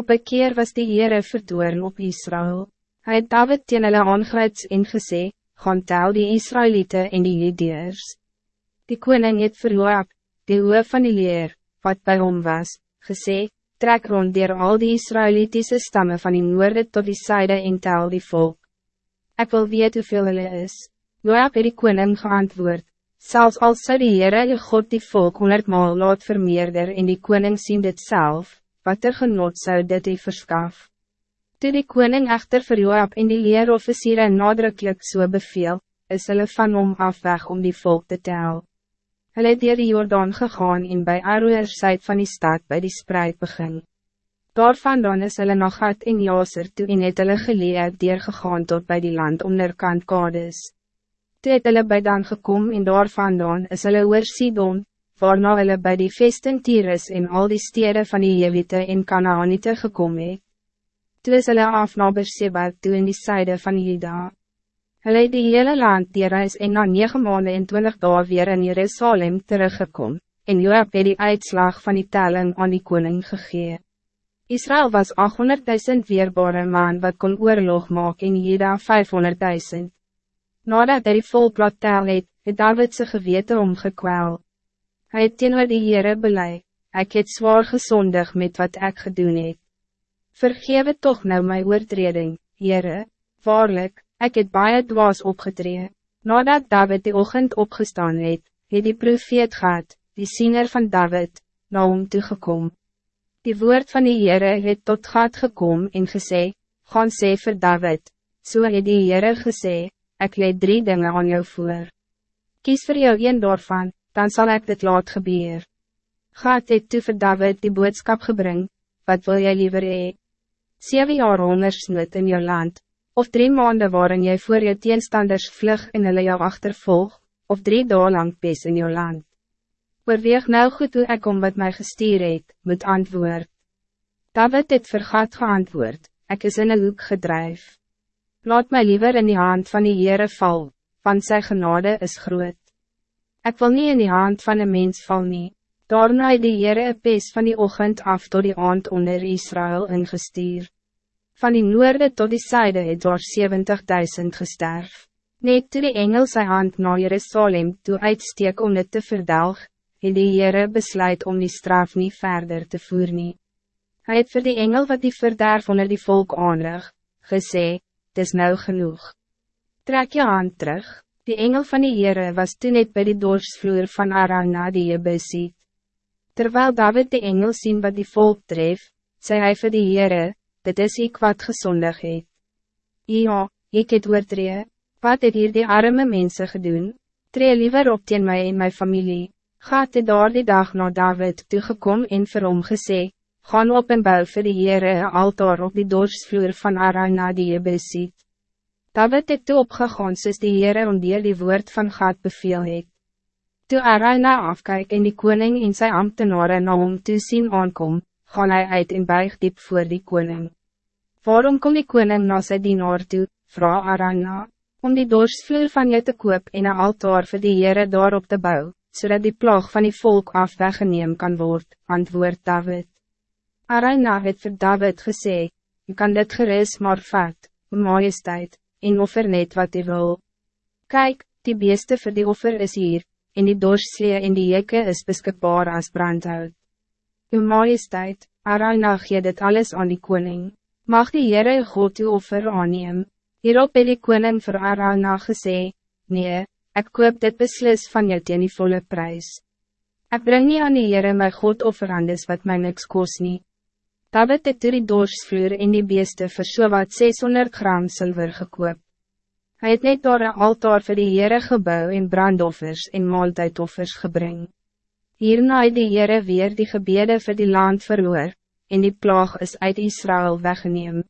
Op een keer was die Heere verdoorn op Israël. Hij het David teen hulle aangrijds en gesê, gaan tel die Israëlieten en die Judeërs. Die koning het vir Joab, die hoof van die leer, wat bij hom was, gesê, trek rond dier al die Israëlitische stammen van die noorde tot die zijde en tel die volk. Ik wil weet hoeveel hulle is. Joab het die koning geantwoord, zelfs als zou die Heere je God die volk honderdmaal laat vermeerder en die koning sien dit zelf, wat er genot zou dit hy verskaf. Toe die koning echter vir Joab en die leerofficiere nadrukkelijk so beveel, is hulle van hom af weg om die volk te tel. Hulle het dier die Jordaan gegaan en bij Aroersheid van die stad bij die spreid begin. Daarvandaan is hulle nog uit in Jaser toe en het hulle geleerd dier gegaan tot bij die land onder kant Kades. Toe het hulle by dan gekom en daarvandaan is hulle oor Sidon, waarna hulle by die vesting Tyrus en al die steden van die Jewite en Kanaanite gekom het. Toe is hulle af na Beersheba toe in die syde van Juda. Hulle het die hele land reis en na 9 maanden en 20 dagen weer in Jerusalem teruggekom, en Joab het die uitslag van die telling aan die koning gegee. Israël was 800.000 weerbare man wat kon oorlog maak en Juda 500.000. Nadat hy die volk laat tel het, het David sy gewete omgekwel. Hy het teenoor die Heere belei, ek het zwaar gezondig met wat ik gedoen het. Vergewe toch nou my oortreding, Heere, waarlik, Ik het baie dwaas opgetree. Nadat David die ochtend opgestaan het, het die profeet gehad, die siener van David, na hom toegekom. Die woord van die Heere het tot gaat gekom en gesê, gaan sê vir David, so het die Heere gesê, ek leid drie dingen aan jou voor. Kies voor jou een daarvan, dan zal ik dit laat gebeur. Gaat het toe vir David die boodskap gebring, wat wil jy liever hee? Zeven jaar hongersnood in jou land, of drie maanden waarin jij voor je teenstanders vlug en hulle jou achtervolg, of drie dagen lang pes in jou land. Oorweeg nou goed hoe ek om wat mij gestuur het, moet antwoord. David het vergat geantwoord, ek is in een hoek gedrijf. Laat mij liever in die hand van die Heere val, van sy genade is groot. Ik wil niet in die hand van een mens val nie, daarna het die Heere een pes van die ochtend af tot die aand onder Israël ingestuur. Van die noorde tot die zijde het door 70.000 gesterf. Net toe die engel sy hand na Jerusalem toe uitsteek om dit te verdelg, het die Heere besluit om die straf niet verder te voer nie. Hy het vir die engel wat die verderf onder die volk aanrig, gesê, het is nou genoeg. Trek je hand terug, die engel van die Heere was toen net bij die doorsvloer van Arana die je besiet. Terwijl David de engel zien wat die volk tref, zei hij vir die Heere, dit is ik wat gezondig het. Ja, ik het oortree, wat het hier die arme mensen gedoen? Tree liever op teen mij en mijn familie. Gaat het daar die dag naar David toegekom en vir hom gesê, gaan op en bouw vir die Heere een altaar op die doorsvloer van Arana die je David het toe opgegaan soos die Heere om die, woord van God beveel het. Toe Arana afkyk en die koning en sy ambtenaren na hom toe sien aankom, gaan hij uit en buig diep voor die koning. Waarom kom die koning na sy dienaar toe, vraag Arana, om die doorsvloer van jou te koop en een altaar vir die Heere daarop te bouwen, zodat die plaag van die volk af weggeneem kan worden, antwoord David. Arana het vir David gesê, je kan dit geris maar vat, majesteit, en offer net wat hij wil. Kijk, die beeste voor die offer is hier, en die doorslee en die jekke is beschikbaar als brandhout. Uw majesteit, Arana gee dit alles aan die koning. Mag die Heere God uw offer aanneem. Hierop het die koning vir Arana gesê, Nee, ik koop dit beslis van jou teen die volle prijs. Ik breng niet aan die Heere my God offerandes wat my niks kost nie. David het toe die doorsvloer en die beeste vir so wat 600 gram zilver gekoop. Hij het net door een altaar vir die Heere gebouw en brandoffers en maaltijdoffers gebring. Hierna het die Heere weer die gebede vir die land verhoor, en die plaag is uit Israël weggeneem.